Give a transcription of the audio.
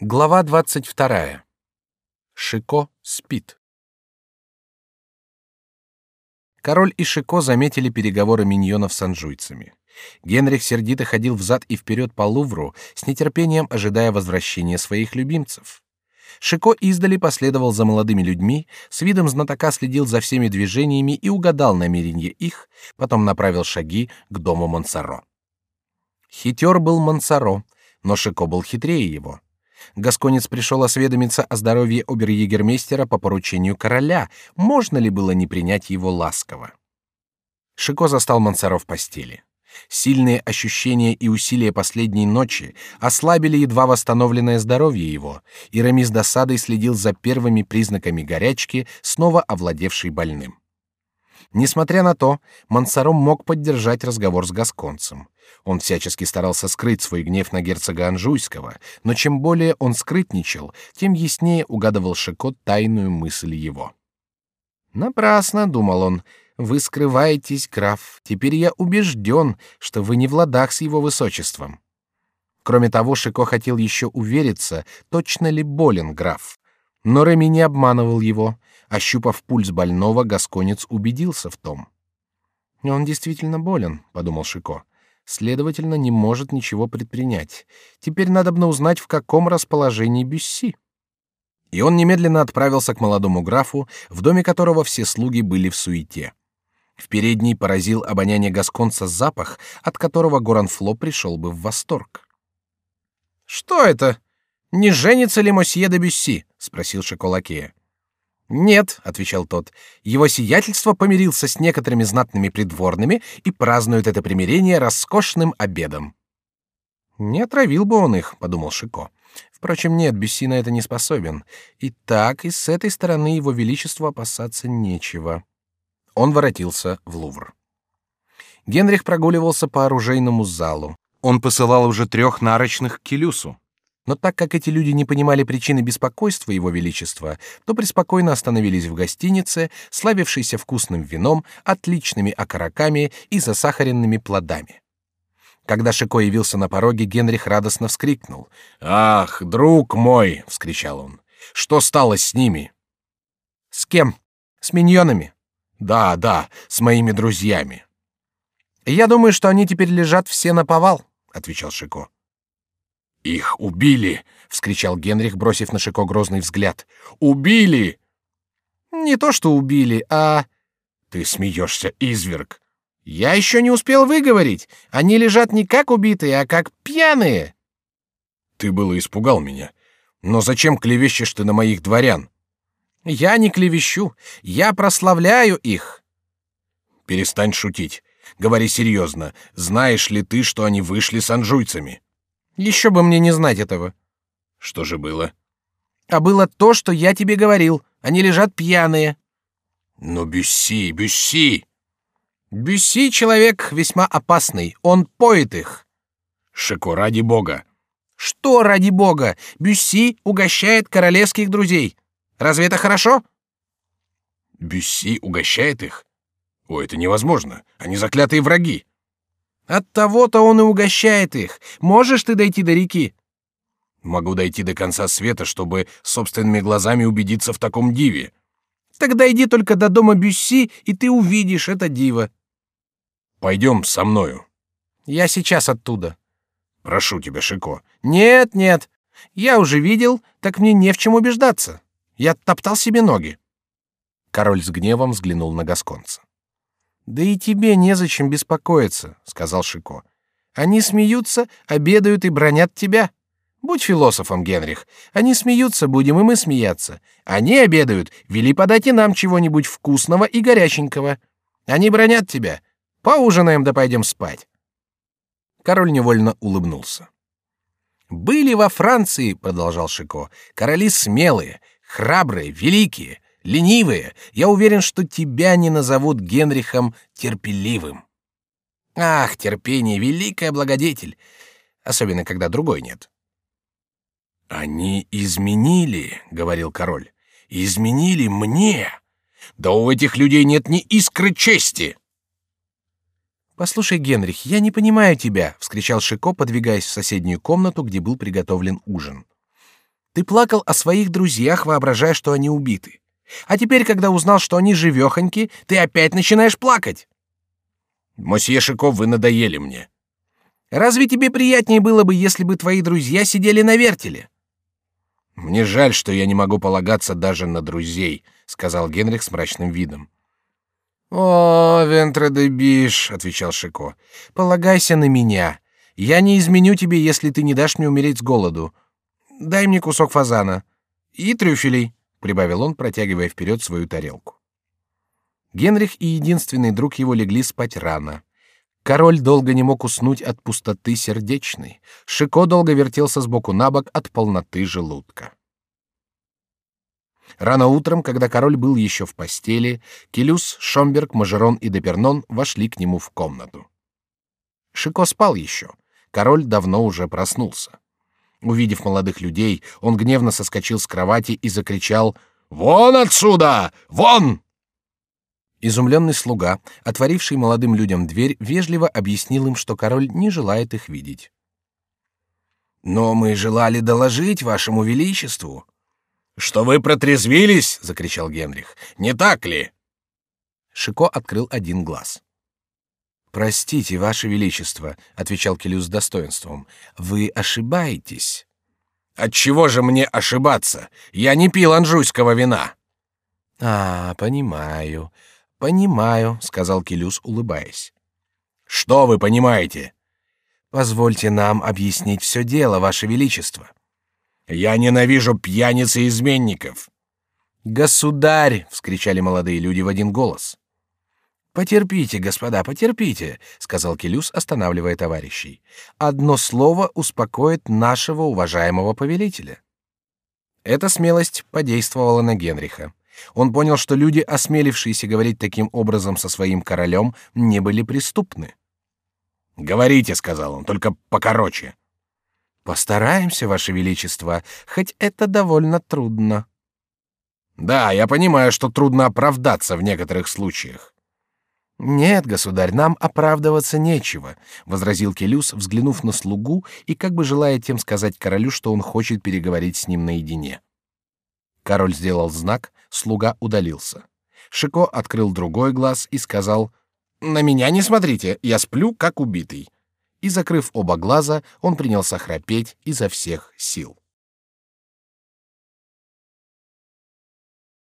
Глава двадцать вторая. Шико спит. Король и Шико заметили переговоры миньонов с анжуйцами. Генрих сердито ходил взад и вперед по Лувру, с нетерпением ожидая возвращения своих любимцев. Шико издали последовал за молодыми людьми, с видом знатока следил за всеми движениями и угадал намерения их, потом направил шаги к дому Монсоро. Хитер был Монсоро, но Шико был хитрее его. Гасконец пришел осведомиться о здоровье обер-егермейстера по поручению короля, можно ли было не принять его ласково. Шико застал Мансаро в постели. Сильные ощущения и усилия последней ночи ослабили едва восстановленное здоровье его, и Рами с досадой следил за первыми признаками горячки, снова овладевшей больным. Несмотря на то, Мансаром мог поддержать разговор с гасконцем. Он всячески старался скрыть свой гнев на герцога Анжуйского, но чем более он скрытничал, тем яснее угадывал Шикот тайную мысль его. Напрасно, думал он, вы скрываетесь, граф. Теперь я убежден, что вы не в ладах с его высочеством. Кроме того, Шико хотел еще увериться, точно ли болен граф. Но Реми не обманывал его. Ощупав пульс больного, гасконец убедился в том. Он действительно болен, подумал Шико следовательно, не может ничего предпринять. Теперь надо бы узнать, в каком расположении Бюсси. И он немедленно отправился к молодому графу, в доме которого все слуги были в суете. В передней поразил обоняние гасконца запах, от которого Горанфло пришел бы в восторг. Что это? Не женится ли мосье де Бюсси? спросил Шоколакея. Нет, отвечал тот. Его сиятельство помирился с некоторыми знатными придворными и празднует это примирение роскошным обедом. Не отравил бы он их, подумал Шико. Впрочем, нет, Бюсси на это не способен. И так и с этой стороны его величеству опасаться нечего. Он воротился в Лувр. Генрих прогуливался по оружейному залу. Он посылал уже трех нарочных к Келюсу. Но так как эти люди не понимали причины беспокойства его величества, то преспокойно остановились в гостинице, славившейся вкусным вином, отличными окороками и засахаренными плодами. Когда Шико явился на пороге, Генрих радостно вскрикнул: "Ах, друг мой!" вскричал он. "Что стало с ними?" "С кем? С миньонами?" "Да, да, с моими друзьями." "Я думаю, что они теперь лежат все на повал", отвечал Шико. Их убили! – вскричал Генрих, бросив на Шико грозный взгляд. Убили! Не то что убили, а ты смеешься, изверг. Я еще не успел выговорить. Они лежат не как убитые, а как пьяные. Ты было испугал меня. Но зачем клевещешь ты на моих дворян? Я не клевещу, я прославляю их. Перестань шутить. Говори серьезно. Знаешь ли ты, что они вышли с анжуйцами? Еще бы мне не знать этого. Что же было? А было то, что я тебе говорил. Они лежат пьяные. Но Бюсси, Бюсси. Бюсси человек весьма опасный. Он поет их. Шико, ради бога. Что ради бога? Бюсси угощает королевских друзей. Разве это хорошо? Бюсси угощает их? О, это невозможно. Они заклятые враги. От того-то он и угощает их. Можешь ты дойти до реки? Могу дойти до конца света, чтобы собственными глазами убедиться в таком диве. Тогда иди только до дома Бюсси, и ты увидишь это диво. Пойдем со мною. Я сейчас оттуда. Прошу тебя, Шико. Нет, нет. Я уже видел, так мне не в чем убеждаться. Я топтал себе ноги. Король с гневом взглянул на гасконца. Да и тебе незачем беспокоиться, сказал Шико. Они смеются, обедают и бронят тебя. Будь философом, Генрих. Они смеются, будем и мы смеяться. Они обедают, вели подать и нам чего-нибудь вкусного и горяченького. Они бронят тебя. Поужинаем да пойдем спать. Король невольно улыбнулся. Были во Франции, продолжал Шико, короли смелые, храбрые, великие, ленивые, я уверен, что тебя не назовут Генрихом терпеливым. Ах, терпение — великая благодетель, особенно когда другой нет. Они изменили, — говорил король, — изменили мне. Да у этих людей нет ни искры чести. Послушай, Генрих, я не понимаю тебя, — вскричал Шико, подвигаясь в соседнюю комнату, где был приготовлен ужин. Ты плакал о своих друзьях, воображая, что они убиты. А теперь, когда узнал, что они живехоньки, ты опять начинаешь плакать. Мосье Шиков, вы надоели мне. Разве тебе приятнее было бы, если бы твои друзья сидели на вертеле? Мне жаль, что я не могу полагаться даже на друзей, сказал Генрих с мрачным видом. О, вентре де биш, отвечал Шико. Полагайся на меня. Я не изменю тебе, если ты не дашь мне умереть с голоду. Дай мне кусок фазана и трюфелей, прибавил он, протягивая вперед свою тарелку. Генрих и единственный друг его легли спать рано. Король долго не мог уснуть от пустоты сердечной. Шико долго вертелся с боку на бок от полноты желудка. Рано утром, когда король был еще в постели, Келюс, Шомберг, Мажерон и Депернон вошли к нему в комнату. Шико спал еще. Король давно уже проснулся. Увидев молодых людей, он гневно соскочил с кровати и закричал «Вон отсюда! Вон!» Изумленный слуга, отворивший молодым людям дверь, вежливо объяснил им, что король не желает их видеть. «Но мы желали доложить вашему величеству». «Что вы протрезвились?» — закричал Генрих. «Не так ли?» Шико открыл один глаз. «Простите, ваше величество», — отвечал Келюс с достоинством. «Вы ошибаетесь». «Отчего же мне ошибаться? Я не пил анжуйского вина». «А, понимаю. Понимаю, сказал Келюс, улыбаясь. Что вы понимаете? Позвольте нам объяснить все дело, ваше величество. Я ненавижу пьяниц и изменников. Государь! вскричали молодые люди в один голос. Потерпите, господа, потерпите, сказал Келюс, останавливая товарищей. Одно слово успокоит нашего уважаемого повелителя. Эта смелость подействовала на Генриха. Он понял, что люди, осмелившиеся говорить таким образом со своим королем, не были преступны. «Говорите», — сказал он, — «только покороче». «Постараемся, Ваше Величество, хоть это довольно трудно». «Да, я понимаю, что трудно оправдаться в некоторых случаях». «Нет, государь, нам оправдываться нечего», — возразил Келюс, взглянув на слугу и как бы желая тем сказать королю, что он хочет переговорить с ним наедине. Король сделал знак, слуга удалился. Шико открыл другой глаз и сказал: "На меня не смотрите, я сплю как убитый". И закрыв оба глаза, он принялся храпеть изо всех сил.